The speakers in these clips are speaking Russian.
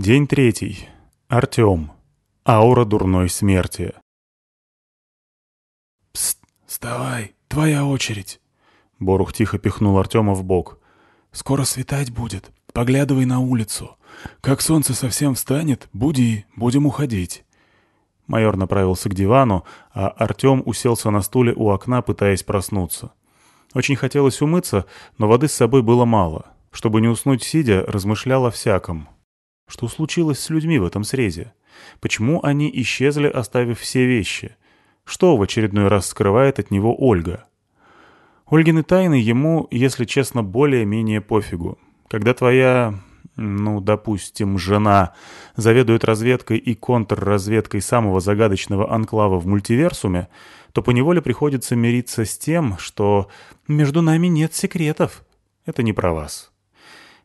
День третий. Артем. Аура дурной смерти. «Пст, вставай, твоя очередь!» Борух тихо пихнул Артема в бок. «Скоро светать будет. Поглядывай на улицу. Как солнце совсем встанет, буди, будем уходить». Майор направился к дивану, а Артем уселся на стуле у окна, пытаясь проснуться. Очень хотелось умыться, но воды с собой было мало. Чтобы не уснуть сидя, размышлял о всяком. Что случилось с людьми в этом срезе? Почему они исчезли, оставив все вещи? Что в очередной раз скрывает от него Ольга? Ольгины тайны ему, если честно, более-менее пофигу. Когда твоя ну, допустим, жена заведует разведкой и контрразведкой самого загадочного анклава в мультиверсуме, то поневоле приходится мириться с тем, что между нами нет секретов. Это не про вас.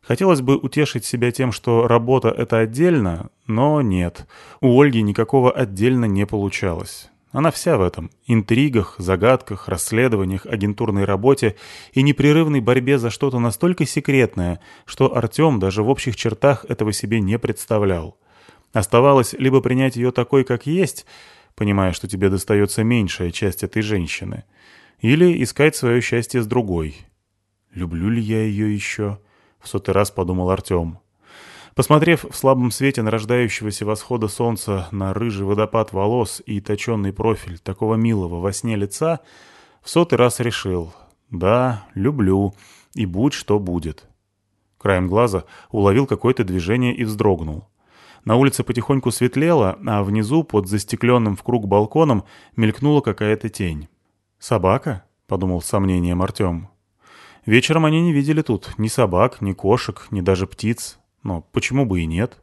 Хотелось бы утешить себя тем, что работа — это отдельно, но нет. У Ольги никакого отдельно не получалось. Она вся в этом — интригах, загадках, расследованиях, агентурной работе и непрерывной борьбе за что-то настолько секретное, что Артем даже в общих чертах этого себе не представлял. Оставалось либо принять ее такой, как есть, понимая, что тебе достается меньшая часть этой женщины, или искать свое счастье с другой. «Люблю ли я ее еще?» — в сотый раз подумал Артем. Посмотрев в слабом свете нарождающегося восхода солнца на рыжий водопад волос и точенный профиль такого милого во сне лица, в сотый раз решил «Да, люблю, и будь что будет». Краем глаза уловил какое-то движение и вздрогнул. На улице потихоньку светлело, а внизу, под застекленным в круг балконом, мелькнула какая-то тень. «Собака?» — подумал с сомнением Артем. Вечером они не видели тут ни собак, ни кошек, ни даже птиц. Но почему бы и нет?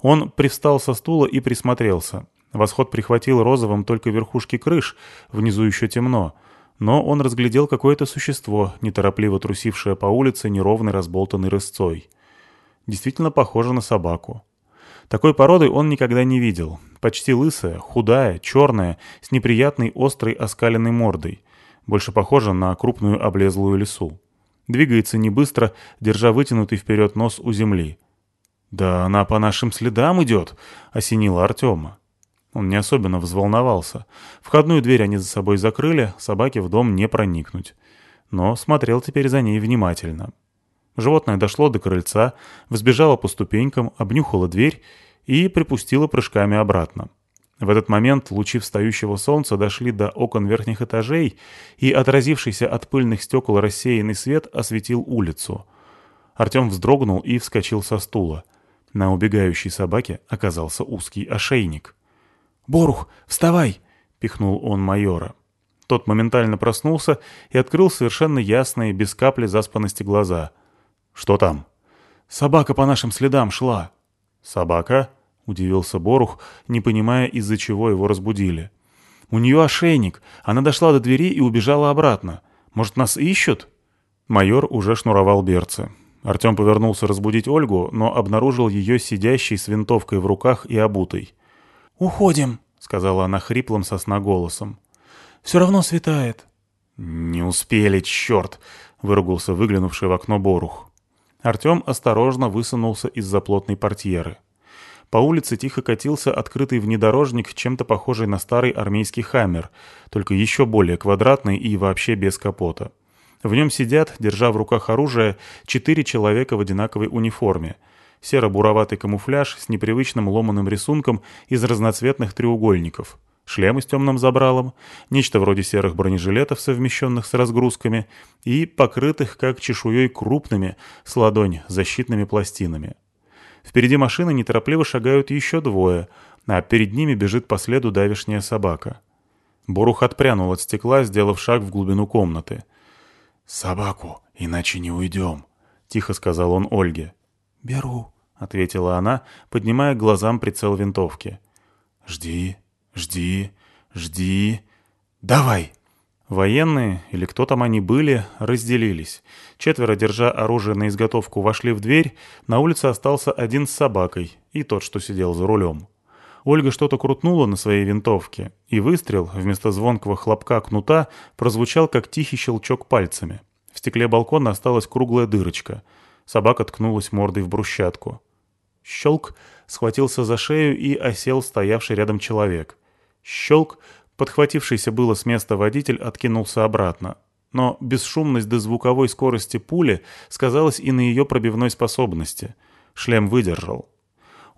Он привстал со стула и присмотрелся. Восход прихватил розовым только верхушки крыш, внизу еще темно. Но он разглядел какое-то существо, неторопливо трусившее по улице неровной разболтанной рысцой. Действительно похоже на собаку. Такой породы он никогда не видел. Почти лысая, худая, черная, с неприятной острой оскаленной мордой. Больше похожа на крупную облезлую лису. Двигается не быстро, держа вытянутый вперед нос у земли. «Да она по нашим следам идет», — осенила Артема. Он не особенно взволновался. Входную дверь они за собой закрыли, собаке в дом не проникнуть. Но смотрел теперь за ней внимательно. Животное дошло до крыльца, взбежало по ступенькам, обнюхало дверь и припустило прыжками обратно. В этот момент лучи встающего солнца дошли до окон верхних этажей, и отразившийся от пыльных стекол рассеянный свет осветил улицу. Артем вздрогнул и вскочил со стула. На убегающей собаке оказался узкий ошейник. «Борух, вставай!» — пихнул он майора. Тот моментально проснулся и открыл совершенно ясные, без капли заспанности глаза. «Что там?» «Собака по нашим следам шла». «Собака?» — удивился Борух, не понимая, из-за чего его разбудили. «У нее ошейник. Она дошла до двери и убежала обратно. Может, нас ищут?» Майор уже шнуровал берцы. Артем повернулся разбудить Ольгу, но обнаружил ее сидящей с винтовкой в руках и обутой. «Уходим», — сказала она хриплым сосна голосом. «Все равно светает». «Не успели, черт!» — выругался выглянувший в окно Борух. Артем осторожно высунулся из-за плотной портьеры. По улице тихо катился открытый внедорожник, чем-то похожий на старый армейский «Хаммер», только еще более квадратный и вообще без капота. В нем сидят, держа в руках оружие, четыре человека в одинаковой униформе. Серо-буроватый камуфляж с непривычным ломаным рисунком из разноцветных треугольников. Шлемы с темным забралом, нечто вроде серых бронежилетов, совмещенных с разгрузками, и покрытых, как чешуей, крупными, с ладонь, защитными пластинами. Впереди машины неторопливо шагают еще двое, а перед ними бежит по следу давишняя собака. Борух отпрянул от стекла, сделав шаг в глубину комнаты. «Собаку, иначе не уйдем», — тихо сказал он Ольге. «Беру», — ответила она, поднимая глазам прицел винтовки. «Жди, жди, жди. Давай!» Военные, или кто там они были, разделились. Четверо, держа оружие на изготовку, вошли в дверь, на улице остался один с собакой, и тот, что сидел за рулем. Ольга что-то крутнула на своей винтовке, и выстрел, вместо звонкого хлопка кнута, прозвучал, как тихий щелчок пальцами. В стекле балкона осталась круглая дырочка. Собака ткнулась мордой в брусчатку. Щелк, схватился за шею и осел стоявший рядом человек. Щелк, подхватившийся было с места водитель, откинулся обратно. Но бесшумность до звуковой скорости пули сказалась и на ее пробивной способности. Шлем выдержал.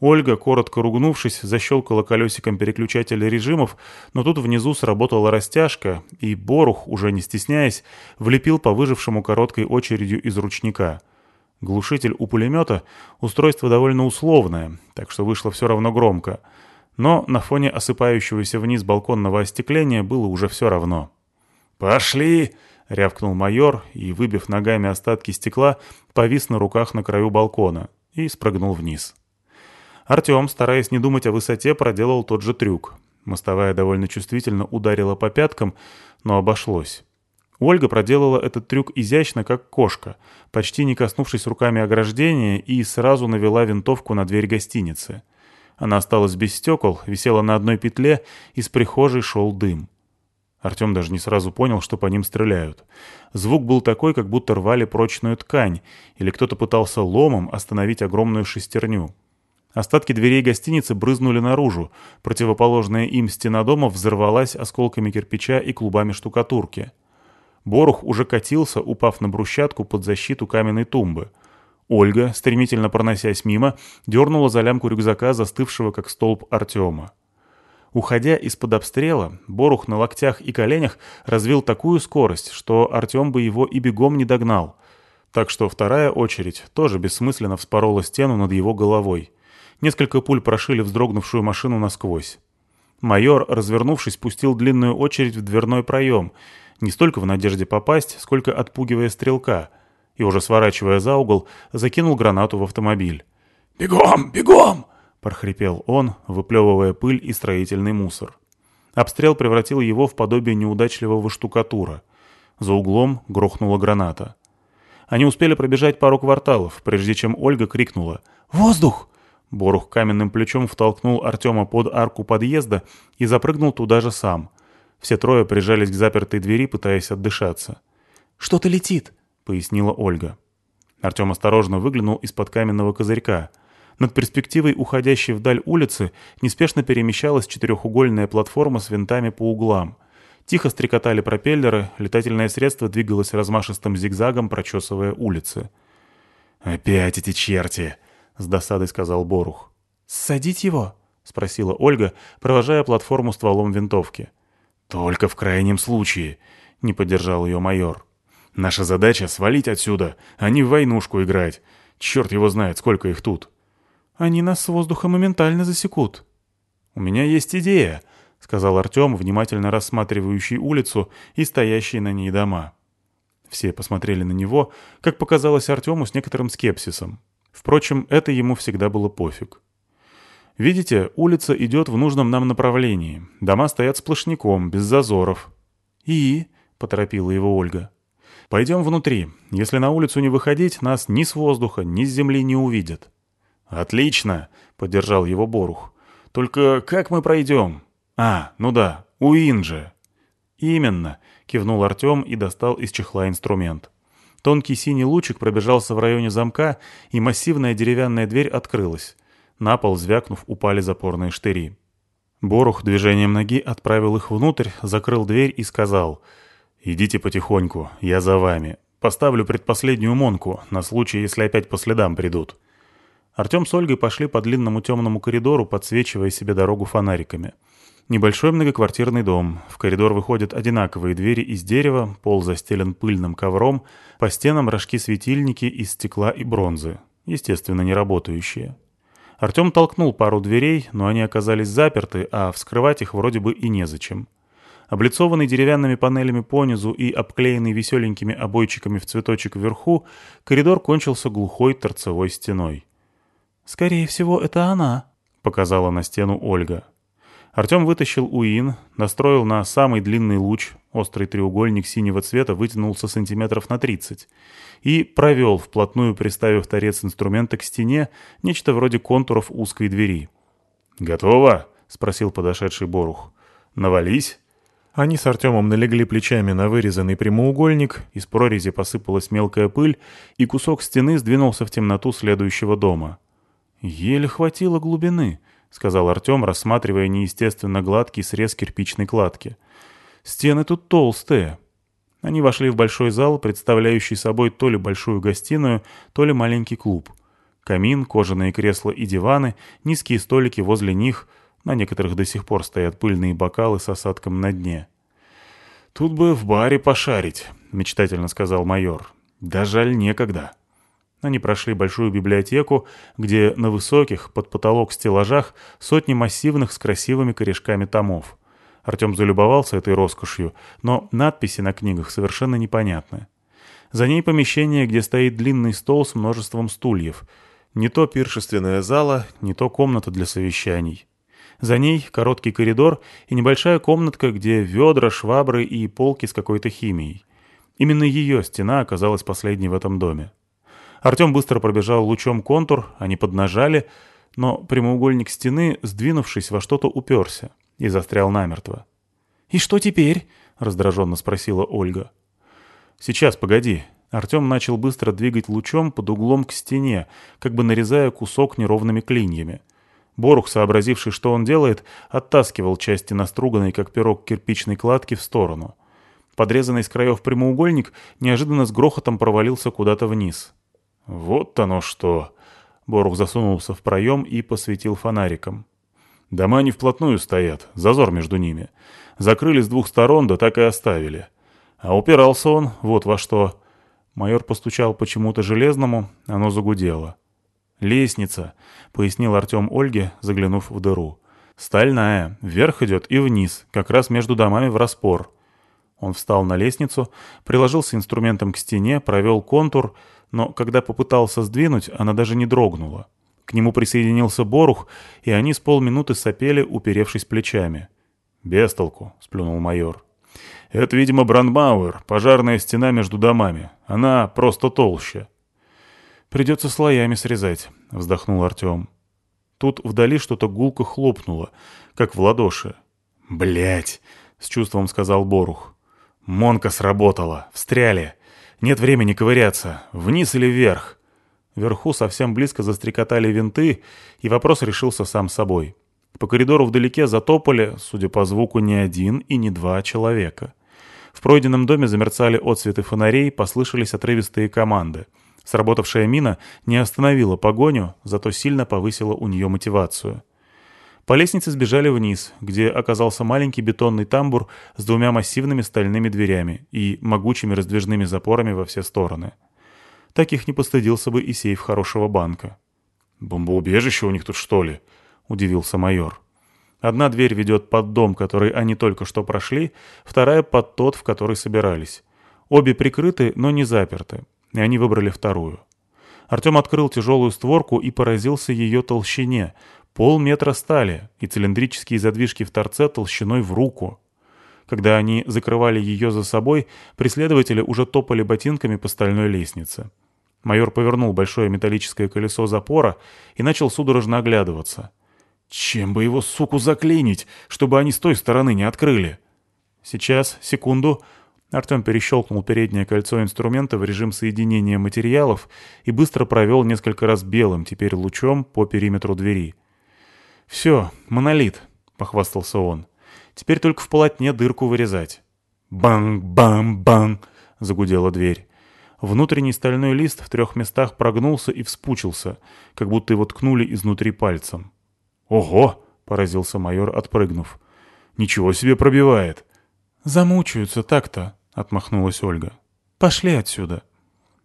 Ольга, коротко ругнувшись, защелкала колесиком переключателя режимов, но тут внизу сработала растяжка, и Борух, уже не стесняясь, влепил по выжившему короткой очередью из ручника. Глушитель у пулемета — устройство довольно условное, так что вышло все равно громко. Но на фоне осыпающегося вниз балконного остекления было уже все равно. «Пошли!» — рявкнул майор и, выбив ногами остатки стекла, повис на руках на краю балкона и спрыгнул вниз. Артем, стараясь не думать о высоте, проделал тот же трюк. Мостовая довольно чувствительно ударила по пяткам, но обошлось. Ольга проделала этот трюк изящно, как кошка, почти не коснувшись руками ограждения, и сразу навела винтовку на дверь гостиницы. Она осталась без стекол, висела на одной петле, из прихожей шел дым. Артем даже не сразу понял, что по ним стреляют. Звук был такой, как будто рвали прочную ткань, или кто-то пытался ломом остановить огромную шестерню. Остатки дверей гостиницы брызнули наружу. Противоположная им стена дома взорвалась осколками кирпича и клубами штукатурки. Борух уже катился, упав на брусчатку под защиту каменной тумбы. Ольга, стремительно проносясь мимо, дернула за лямку рюкзака, застывшего как столб Артема. Уходя из-под обстрела, Борух на локтях и коленях развил такую скорость, что Артем бы его и бегом не догнал. Так что вторая очередь тоже бессмысленно вспорола стену над его головой. Несколько пуль прошили вздрогнувшую машину насквозь. Майор, развернувшись, пустил длинную очередь в дверной проем, не столько в надежде попасть, сколько отпугивая стрелка, и уже сворачивая за угол, закинул гранату в автомобиль. «Бегом! Бегом!» — прохрипел он, выплевывая пыль и строительный мусор. Обстрел превратил его в подобие неудачливого штукатура. За углом грохнула граната. Они успели пробежать пару кварталов, прежде чем Ольга крикнула «Воздух!» Борух каменным плечом втолкнул Артема под арку подъезда и запрыгнул туда же сам. Все трое прижались к запертой двери, пытаясь отдышаться. «Что-то летит», — пояснила Ольга. Артем осторожно выглянул из-под каменного козырька. Над перспективой уходящей вдаль улицы неспешно перемещалась четырехугольная платформа с винтами по углам. Тихо стрекотали пропеллеры, летательное средство двигалось размашистым зигзагом, прочесывая улицы. «Опять эти черти!» — с досадой сказал Борух. «Ссадить его?» — спросила Ольга, провожая платформу стволом винтовки. «Только в крайнем случае», — не поддержал ее майор. «Наша задача — свалить отсюда, а не в войнушку играть. Черт его знает, сколько их тут». «Они нас с воздуха моментально засекут». «У меня есть идея», — сказал Артем, внимательно рассматривающий улицу и стоящие на ней дома. Все посмотрели на него, как показалось Артему с некоторым скепсисом. Впрочем, это ему всегда было пофиг. Видите, улица идет в нужном нам направлении. Дома стоят сплошняком, без зазоров. «И?» — поторопила его Ольга. «Пойдем внутри. Если на улицу не выходить, нас ни с воздуха, ни с земли не увидят». «Отлично!» — поддержал его Борух. «Только как мы пройдем?» «А, ну да, у Инжи». «Именно», — кивнул Артем и достал из чехла инструмент. Тонкий синий лучик пробежался в районе замка, и массивная деревянная дверь открылась. На пол, звякнув, упали запорные штыри. Борух движением ноги отправил их внутрь, закрыл дверь и сказал «Идите потихоньку, я за вами. Поставлю предпоследнюю монку, на случай, если опять по следам придут». Артем с Ольгой пошли по длинному темному коридору, подсвечивая себе дорогу фонариками. Небольшой многоквартирный дом. В коридор выходят одинаковые двери из дерева, пол застелен пыльным ковром, по стенам рожки-светильники из стекла и бронзы, естественно, не работающие. Артем толкнул пару дверей, но они оказались заперты, а вскрывать их вроде бы и незачем. Облицованный деревянными панелями понизу и обклеенный веселенькими обойчиками в цветочек вверху, коридор кончился глухой торцевой стеной. «Скорее всего, это она», — показала на стену Ольга. Артем вытащил УИН, настроил на самый длинный луч, острый треугольник синего цвета вытянулся сантиметров на 30, и провел, вплотную приставив торец инструмента к стене, нечто вроде контуров узкой двери. «Готово?» — спросил подошедший Борух. «Навались?» Они с Артемом налегли плечами на вырезанный прямоугольник, из прорези посыпалась мелкая пыль, и кусок стены сдвинулся в темноту следующего дома. «Еле хватило глубины», — сказал Артем, рассматривая неестественно гладкий срез кирпичной кладки. «Стены тут толстые». Они вошли в большой зал, представляющий собой то ли большую гостиную, то ли маленький клуб. Камин, кожаные кресла и диваны, низкие столики возле них, на некоторых до сих пор стоят пыльные бокалы с осадком на дне. «Тут бы в баре пошарить», — мечтательно сказал майор. «Да жаль, некогда». Они прошли большую библиотеку, где на высоких, под потолок стеллажах, сотни массивных с красивыми корешками томов. Артем залюбовался этой роскошью, но надписи на книгах совершенно непонятны. За ней помещение, где стоит длинный стол с множеством стульев. Не то пиршественная зала, не то комната для совещаний. За ней короткий коридор и небольшая комнатка, где ведра, швабры и полки с какой-то химией. Именно ее стена оказалась последней в этом доме. Артем быстро пробежал лучом контур, они поднажали, но прямоугольник стены, сдвинувшись, во что-то уперся и застрял намертво. «И что теперь?» — раздраженно спросила Ольга. «Сейчас, погоди». Артем начал быстро двигать лучом под углом к стене, как бы нарезая кусок неровными клиньями. Борух, сообразивший, что он делает, оттаскивал части наструганной, как пирог кирпичной кладки, в сторону. Подрезанный с краев прямоугольник неожиданно с грохотом провалился куда-то вниз. «Вот оно что!» Борух засунулся в проем и посветил фонариком. «Дома не вплотную стоят, зазор между ними. Закрыли с двух сторон, да так и оставили. А упирался он вот во что». Майор постучал почему-то железному, оно загудело. «Лестница», — пояснил Артем Ольге, заглянув в дыру. «Стальная, вверх идет и вниз, как раз между домами в распор». Он встал на лестницу, приложился инструментом к стене, провел контур — но когда попытался сдвинуть, она даже не дрогнула. К нему присоединился Борух, и они с полминуты сопели, уперевшись плечами. «Без толку», — сплюнул майор. «Это, видимо, Брандмауэр, пожарная стена между домами. Она просто толще». «Придется слоями срезать», — вздохнул Артем. Тут вдали что-то гулко хлопнуло, как в ладоши. Блять, с чувством сказал Борух. «Монка сработала. Встряли». Нет времени ковыряться. Вниз или вверх? Вверху совсем близко застрекотали винты, и вопрос решился сам собой. По коридору вдалеке затопали, судя по звуку, не один и не два человека. В пройденном доме замерцали отсветы фонарей, послышались отрывистые команды. Сработавшая мина не остановила погоню, зато сильно повысила у нее мотивацию. По лестнице сбежали вниз, где оказался маленький бетонный тамбур с двумя массивными стальными дверями и могучими раздвижными запорами во все стороны. Таких не постыдился бы и сейф хорошего банка. «Бомбоубежище у них тут, что ли?» — удивился майор. Одна дверь ведет под дом, который они только что прошли, вторая под тот, в который собирались. Обе прикрыты, но не заперты, и они выбрали вторую. Артем открыл тяжелую створку и поразился ее толщине — Полметра стали и цилиндрические задвижки в торце толщиной в руку. Когда они закрывали ее за собой, преследователи уже топали ботинками по стальной лестнице. Майор повернул большое металлическое колесо запора и начал судорожно оглядываться. «Чем бы его, суку, заклинить, чтобы они с той стороны не открыли?» «Сейчас, секунду». Артем перещелкнул переднее кольцо инструмента в режим соединения материалов и быстро провел несколько раз белым, теперь лучом, по периметру двери. «Все, монолит», — похвастался он. «Теперь только в полотне дырку вырезать». «Бам-бам-бам!» — загудела дверь. Внутренний стальной лист в трех местах прогнулся и вспучился, как будто его ткнули изнутри пальцем. «Ого!» — поразился майор, отпрыгнув. «Ничего себе пробивает!» «Замучаются так-то», — отмахнулась Ольга. «Пошли отсюда».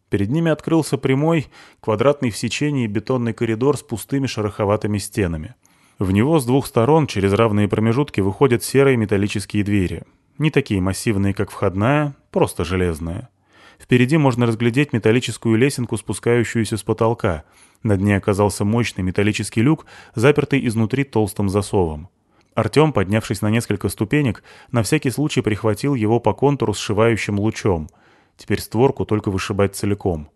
Перед ними открылся прямой, квадратный в сечении бетонный коридор с пустыми шероховатыми стенами. В него с двух сторон через равные промежутки выходят серые металлические двери. Не такие массивные, как входная, просто железная. Впереди можно разглядеть металлическую лесенку, спускающуюся с потолка. На дне оказался мощный металлический люк, запертый изнутри толстым засовом. Артем, поднявшись на несколько ступенек, на всякий случай прихватил его по контуру сшивающим лучом. Теперь створку только вышибать целиком.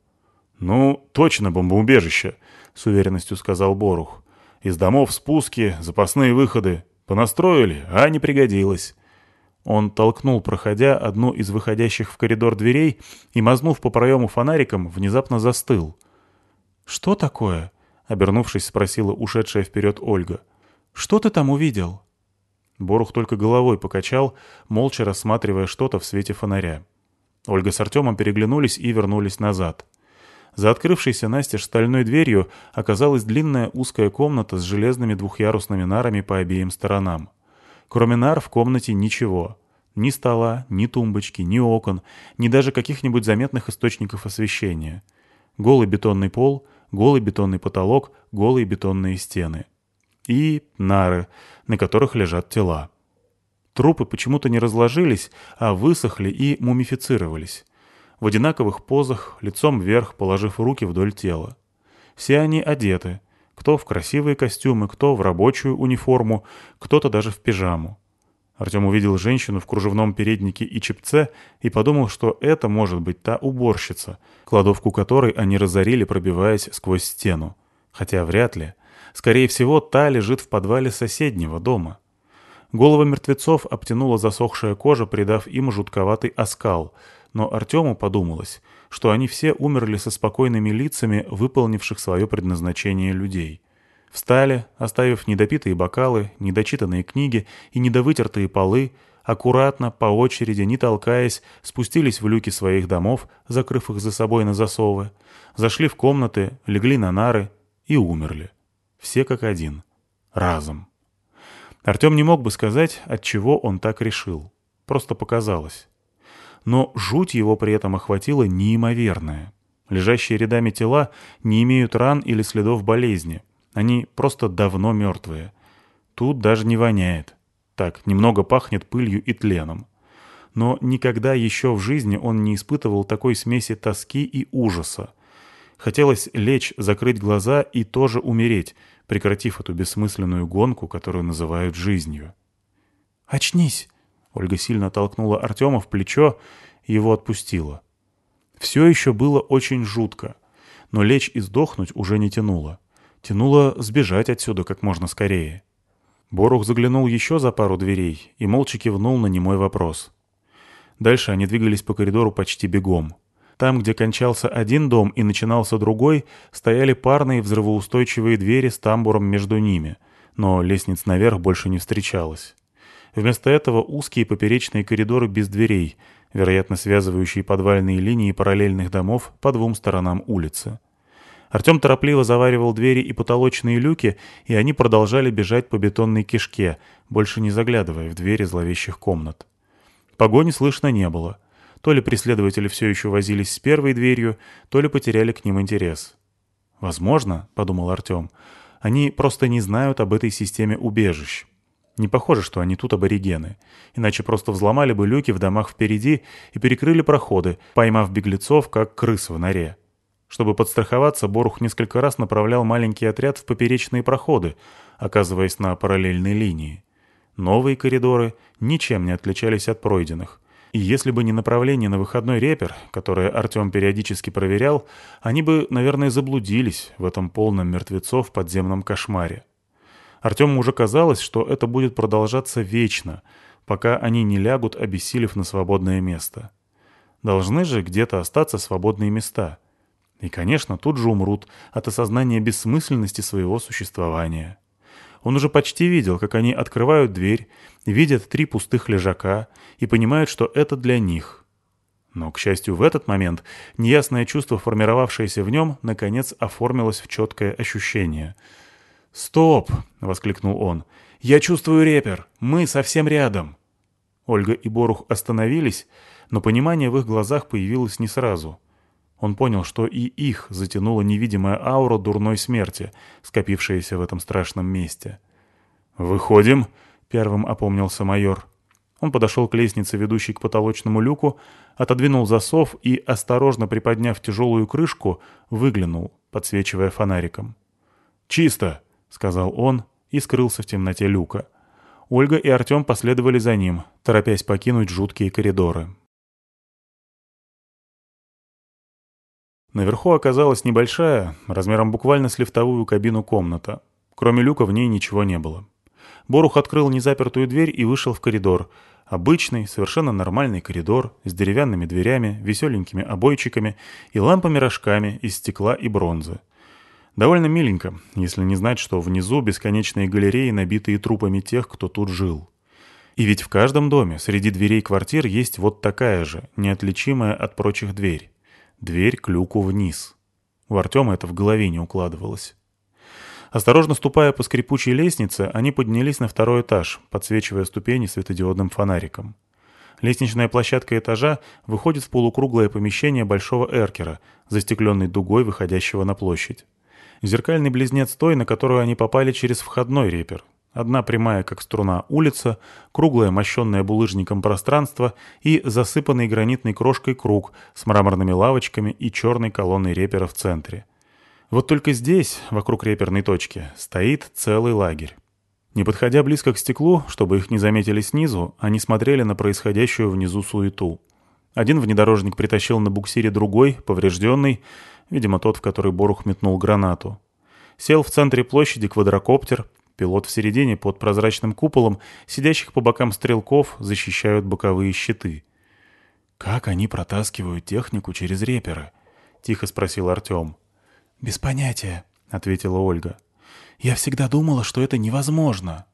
«Ну, точно бомбоубежище», — с уверенностью сказал Борух. Из домов спуски, запасные выходы. Понастроили, а не пригодилось. Он толкнул, проходя одну из выходящих в коридор дверей и, мазнув по проему фонариком, внезапно застыл. «Что такое?» — обернувшись, спросила ушедшая вперед Ольга. «Что ты там увидел?» Борух только головой покачал, молча рассматривая что-то в свете фонаря. Ольга с Артемом переглянулись и вернулись назад. За открывшейся настежь стальной дверью оказалась длинная узкая комната с железными двухъярусными нарами по обеим сторонам. Кроме нар в комнате ничего. Ни стола, ни тумбочки, ни окон, ни даже каких-нибудь заметных источников освещения. Голый бетонный пол, голый бетонный потолок, голые бетонные стены. И нары, на которых лежат тела. Трупы почему-то не разложились, а высохли и мумифицировались. В одинаковых позах, лицом вверх, положив руки вдоль тела. Все они одеты. Кто в красивые костюмы, кто в рабочую униформу, кто-то даже в пижаму. Артем увидел женщину в кружевном переднике и чепце и подумал, что это может быть та уборщица, кладовку которой они разорили, пробиваясь сквозь стену. Хотя вряд ли. Скорее всего, та лежит в подвале соседнего дома. Головы мертвецов обтянула засохшая кожа, придав им жутковатый оскал, но Артему подумалось, что они все умерли со спокойными лицами, выполнивших свое предназначение людей. Встали, оставив недопитые бокалы, недочитанные книги и недовытертые полы, аккуратно, по очереди, не толкаясь, спустились в люки своих домов, закрыв их за собой на засовы, зашли в комнаты, легли на нары и умерли. Все как один. Разом. Артем не мог бы сказать, от чего он так решил. Просто показалось. Но жуть его при этом охватила неимоверная. Лежащие рядами тела не имеют ран или следов болезни. Они просто давно мертвые. Тут даже не воняет. Так, немного пахнет пылью и тленом. Но никогда еще в жизни он не испытывал такой смеси тоски и ужаса. Хотелось лечь, закрыть глаза и тоже умереть, прекратив эту бессмысленную гонку, которую называют жизнью. «Очнись!» — Ольга сильно толкнула Артема в плечо и его отпустила. Все еще было очень жутко, но лечь и сдохнуть уже не тянуло. Тянуло сбежать отсюда как можно скорее. Борух заглянул еще за пару дверей и молча кивнул на немой вопрос. Дальше они двигались по коридору почти бегом. Там, где кончался один дом и начинался другой, стояли парные взрывоустойчивые двери с тамбуром между ними, но лестниц наверх больше не встречалось. Вместо этого узкие поперечные коридоры без дверей, вероятно, связывающие подвальные линии параллельных домов по двум сторонам улицы. Артем торопливо заваривал двери и потолочные люки, и они продолжали бежать по бетонной кишке, больше не заглядывая в двери зловещих комнат. Погони слышно не было — то ли преследователи все еще возились с первой дверью, то ли потеряли к ним интерес. «Возможно», — подумал Артем, — «они просто не знают об этой системе убежищ. Не похоже, что они тут аборигены. Иначе просто взломали бы люки в домах впереди и перекрыли проходы, поймав беглецов, как крыс в норе. Чтобы подстраховаться, Борух несколько раз направлял маленький отряд в поперечные проходы, оказываясь на параллельной линии. Новые коридоры ничем не отличались от пройденных. И если бы не направление на выходной репер, которое Артем периодически проверял, они бы, наверное, заблудились в этом полном мертвецов подземном кошмаре. Артему уже казалось, что это будет продолжаться вечно, пока они не лягут, обессилев на свободное место. Должны же где-то остаться свободные места. И, конечно, тут же умрут от осознания бессмысленности своего существования. Он уже почти видел, как они открывают дверь, видят три пустых лежака и понимают, что это для них. Но, к счастью, в этот момент неясное чувство, формировавшееся в нем, наконец оформилось в четкое ощущение. «Стоп!» — воскликнул он. «Я чувствую репер! Мы совсем рядом!» Ольга и Борух остановились, но понимание в их глазах появилось не сразу — он понял, что и их затянула невидимая аура дурной смерти, скопившаяся в этом страшном месте. «Выходим», — первым опомнился майор. Он подошел к лестнице, ведущей к потолочному люку, отодвинул засов и, осторожно приподняв тяжелую крышку, выглянул, подсвечивая фонариком. «Чисто», — сказал он и скрылся в темноте люка. Ольга и Артем последовали за ним, торопясь покинуть жуткие коридоры. Наверху оказалась небольшая, размером буквально с лифтовую кабину комната. Кроме люка в ней ничего не было. Борух открыл незапертую дверь и вышел в коридор. Обычный, совершенно нормальный коридор с деревянными дверями, веселенькими обойчиками и лампами-рожками из стекла и бронзы. Довольно миленько, если не знать, что внизу бесконечные галереи, набитые трупами тех, кто тут жил. И ведь в каждом доме среди дверей квартир есть вот такая же, неотличимая от прочих дверь. Дверь к люку вниз. У Артема это в голове не укладывалось. Осторожно ступая по скрипучей лестнице, они поднялись на второй этаж, подсвечивая ступени светодиодным фонариком. Лестничная площадка этажа выходит в полукруглое помещение большого эркера, застекленной дугой, выходящего на площадь. Зеркальный близнец той, на которую они попали через входной репер. Одна прямая, как струна, улица, круглое, мощенное булыжником пространство и засыпанный гранитной крошкой круг с мраморными лавочками и черной колонной репера в центре. Вот только здесь, вокруг реперной точки, стоит целый лагерь. Не подходя близко к стеклу, чтобы их не заметили снизу, они смотрели на происходящую внизу суету. Один внедорожник притащил на буксире другой, поврежденный, видимо, тот, в который Борух метнул гранату. Сел в центре площади квадрокоптер, пилот в середине под прозрачным куполом, сидящих по бокам стрелков защищают боковые щиты. «Как они протаскивают технику через реперы?» — тихо спросил Артем. «Без понятия», — ответила Ольга. Я всегда думала, что это невозможно».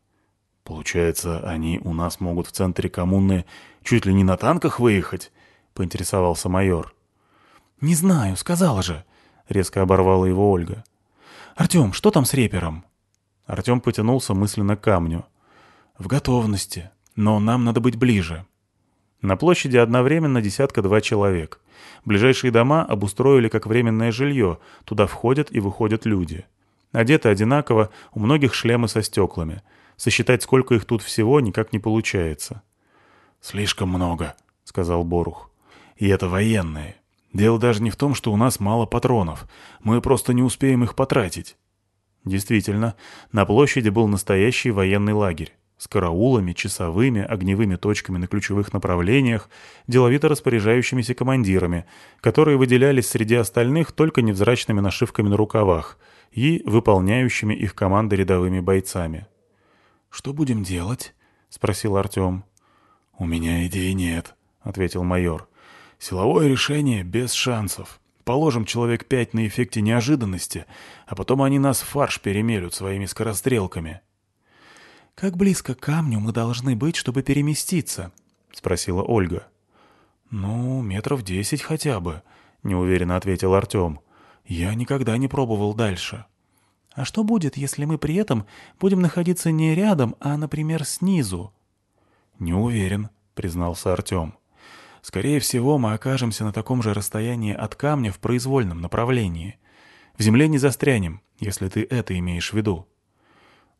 «Получается, они у нас могут в центре коммуны чуть ли не на танках выехать?» — поинтересовался майор. «Не знаю, сказала же», — резко оборвала его Ольга. «Артем, что там с репером?» Артем потянулся мысленно к камню. «В готовности, но нам надо быть ближе». На площади одновременно десятка-два человек. Ближайшие дома обустроили как временное жилье, туда входят и выходят люди. Одеты одинаково, у многих шлемы со стеклами. Сосчитать, сколько их тут всего, никак не получается. «Слишком много», — сказал Борух. «И это военные. Дело даже не в том, что у нас мало патронов. Мы просто не успеем их потратить». Действительно, на площади был настоящий военный лагерь с караулами, часовыми, огневыми точками на ключевых направлениях, деловито распоряжающимися командирами, которые выделялись среди остальных только невзрачными нашивками на рукавах — и выполняющими их команды рядовыми бойцами. «Что будем делать?» — спросил Артем. «У меня идеи нет», — ответил майор. «Силовое решение без шансов. Положим человек пять на эффекте неожиданности, а потом они нас в фарш перемелют своими скорострелками». «Как близко к камню мы должны быть, чтобы переместиться?» — спросила Ольга. «Ну, метров десять хотя бы», — неуверенно ответил Артем. Я никогда не пробовал дальше. А что будет, если мы при этом будем находиться не рядом, а, например, снизу? Не уверен, признался Артем. Скорее всего, мы окажемся на таком же расстоянии от камня в произвольном направлении. В земле не застрянем, если ты это имеешь в виду.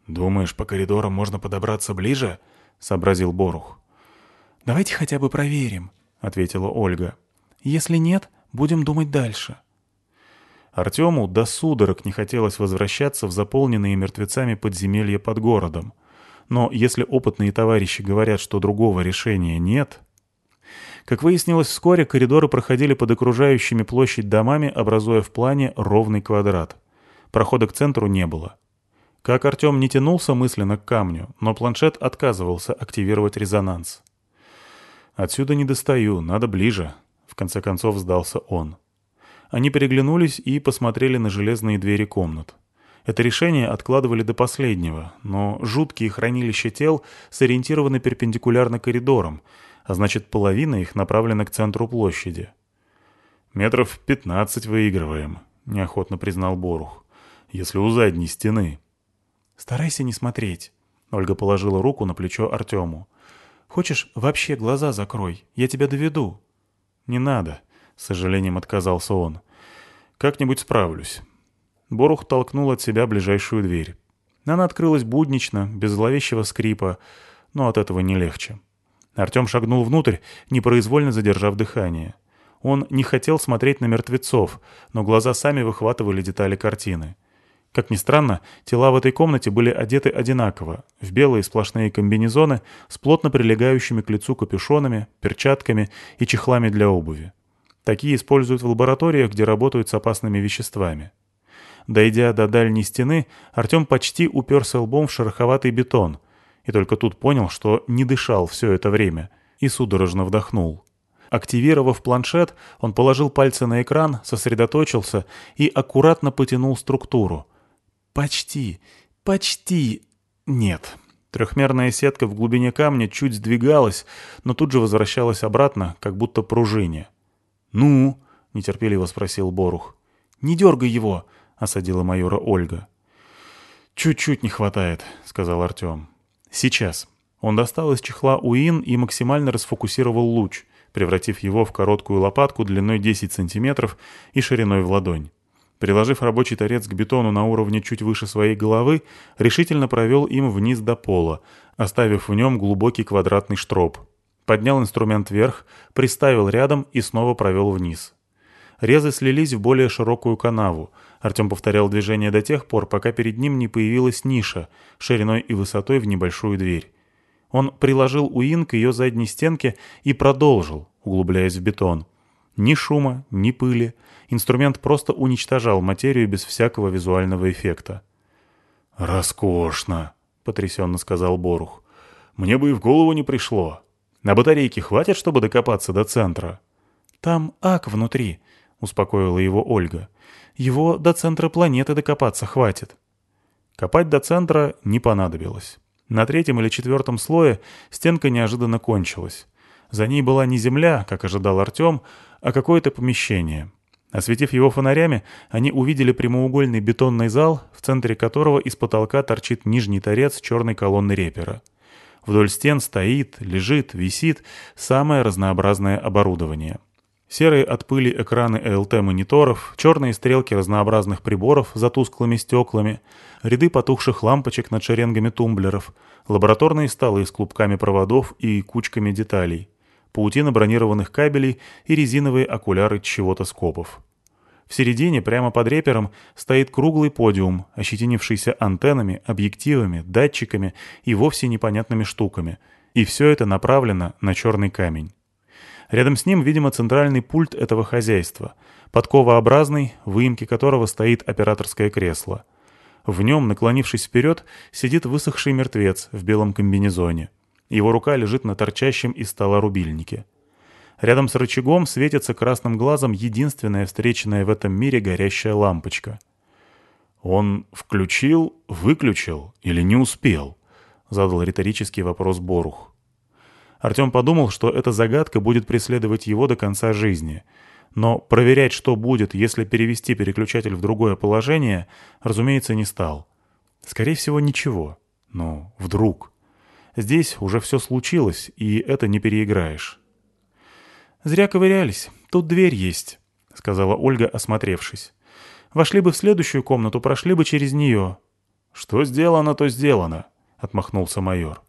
«Думаешь, по коридорам можно подобраться ближе?» — сообразил Борух. «Давайте хотя бы проверим», — ответила Ольга. «Если нет, будем думать дальше». Артему до судорог не хотелось возвращаться в заполненные мертвецами подземелья под городом. Но если опытные товарищи говорят, что другого решения нет... Как выяснилось вскоре, коридоры проходили под окружающими площадь домами, образуя в плане ровный квадрат. Прохода к центру не было. Как Артем не тянулся мысленно к камню, но планшет отказывался активировать резонанс. «Отсюда не достаю, надо ближе», — в конце концов сдался он. Они переглянулись и посмотрели на железные двери комнат. Это решение откладывали до последнего, но жуткие хранилища тел сориентированы перпендикулярно коридорам, а значит, половина их направлена к центру площади. «Метров пятнадцать выигрываем», — неохотно признал Борух. «Если у задней стены». «Старайся не смотреть», — Ольга положила руку на плечо Артему. «Хочешь, вообще глаза закрой, я тебя доведу». «Не надо», — с сожалением отказался он. «Как-нибудь справлюсь». Борух толкнул от себя ближайшую дверь. Она открылась буднично, без зловещего скрипа, но от этого не легче. Артем шагнул внутрь, непроизвольно задержав дыхание. Он не хотел смотреть на мертвецов, но глаза сами выхватывали детали картины. Как ни странно, тела в этой комнате были одеты одинаково, в белые сплошные комбинезоны с плотно прилегающими к лицу капюшонами, перчатками и чехлами для обуви. Такие используют в лабораториях, где работают с опасными веществами. Дойдя до дальней стены, Артем почти уперся лбом в шероховатый бетон, и только тут понял, что не дышал все это время, и судорожно вдохнул. Активировав планшет, он положил пальцы на экран, сосредоточился и аккуратно потянул структуру. «Почти, почти... Нет». Трехмерная сетка в глубине камня чуть сдвигалась, но тут же возвращалась обратно, как будто пружине. «Ну?» — нетерпеливо спросил Борух. «Не дергай его!» — осадила майора Ольга. «Чуть-чуть не хватает», — сказал Артем. «Сейчас». Он достал из чехла УИН и максимально расфокусировал луч, превратив его в короткую лопатку длиной 10 сантиметров и шириной в ладонь. Приложив рабочий торец к бетону на уровне чуть выше своей головы, решительно провел им вниз до пола, оставив в нем глубокий квадратный штроп. Поднял инструмент вверх, приставил рядом и снова провел вниз. Резы слились в более широкую канаву. Артем повторял движение до тех пор, пока перед ним не появилась ниша, шириной и высотой в небольшую дверь. Он приложил уин к ее задней стенке и продолжил, углубляясь в бетон. Ни шума, ни пыли. Инструмент просто уничтожал материю без всякого визуального эффекта. «Роскошно!» — потрясенно сказал Борух. «Мне бы и в голову не пришло. На батарейке хватит, чтобы докопаться до центра?» «Там ак внутри», — успокоила его Ольга. «Его до центра планеты докопаться хватит». Копать до центра не понадобилось. На третьем или четвертом слое стенка неожиданно кончилась. За ней была не земля, как ожидал Артем, а какое-то помещение. Осветив его фонарями, они увидели прямоугольный бетонный зал, в центре которого из потолка торчит нижний торец черной колонны репера. Вдоль стен стоит, лежит, висит самое разнообразное оборудование. Серые от пыли экраны ЛТ-мониторов, черные стрелки разнообразных приборов за тусклыми стеклами, ряды потухших лампочек над шеренгами тумблеров, лабораторные столы с клубками проводов и кучками деталей, паутина бронированных кабелей и резиновые окуляры чего-то скопов. В середине, прямо под репером, стоит круглый подиум, ощетинившийся антеннами, объективами, датчиками и вовсе непонятными штуками. И все это направлено на черный камень. Рядом с ним, видимо, центральный пульт этого хозяйства, подковообразный, в выемке которого стоит операторское кресло. В нем, наклонившись вперед, сидит высохший мертвец в белом комбинезоне. Его рука лежит на торчащем из стола рубильнике. Рядом с рычагом светится красным глазом единственная встреченная в этом мире горящая лампочка. «Он включил, выключил или не успел?» — задал риторический вопрос Борух. Артем подумал, что эта загадка будет преследовать его до конца жизни. Но проверять, что будет, если перевести переключатель в другое положение, разумеется, не стал. Скорее всего, ничего. Но вдруг. Здесь уже все случилось, и это не переиграешь. «Зря ковырялись. Тут дверь есть», — сказала Ольга, осмотревшись. «Вошли бы в следующую комнату, прошли бы через нее». «Что сделано, то сделано», — отмахнулся майор.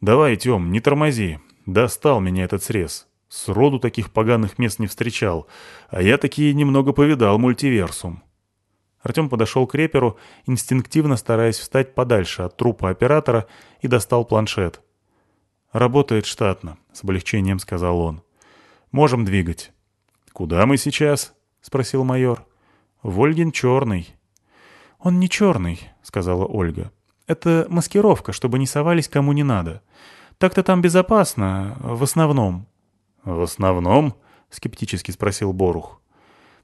«Давай, Тём, не тормози. Достал меня этот срез. Сроду таких поганых мест не встречал, а я такие немного повидал мультиверсум». Артем подошел к реперу, инстинктивно стараясь встать подальше от трупа оператора, и достал планшет. «Работает штатно», — с облегчением сказал он. «Можем двигать». «Куда мы сейчас?» — спросил майор. «Вольгин черный». «Он не черный», — сказала Ольга. Это маскировка, чтобы не совались кому не надо. Так-то там безопасно, в основном». «В основном?» — скептически спросил Борух.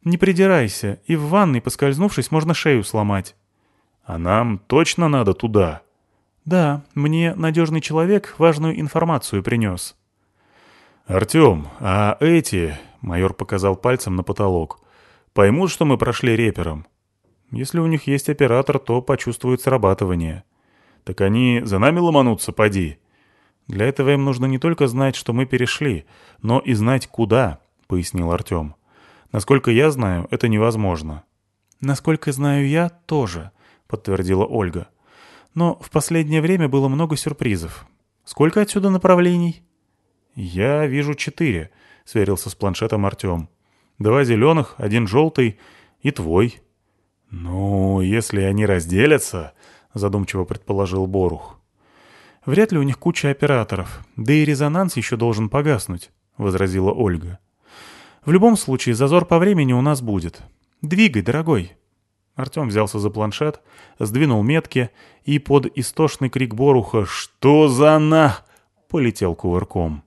«Не придирайся, и в ванной, поскользнувшись, можно шею сломать». «А нам точно надо туда?» «Да, мне надежный человек важную информацию принес». «Артем, а эти...» — майор показал пальцем на потолок. «Поймут, что мы прошли репером?» «Если у них есть оператор, то почувствуют срабатывание». «Так они за нами ломанутся, поди». «Для этого им нужно не только знать, что мы перешли, но и знать, куда», — пояснил Артем. «Насколько я знаю, это невозможно». «Насколько знаю я, тоже», — подтвердила Ольга. «Но в последнее время было много сюрпризов. Сколько отсюда направлений?» «Я вижу четыре», — сверился с планшетом Артем. «Два зеленых, один желтый и твой». «Ну, если они разделятся...» задумчиво предположил Борух. «Вряд ли у них куча операторов, да и резонанс еще должен погаснуть», — возразила Ольга. «В любом случае, зазор по времени у нас будет. Двигай, дорогой». Артем взялся за планшет, сдвинул метки и под истошный крик Боруха «Что за на...» полетел кувырком.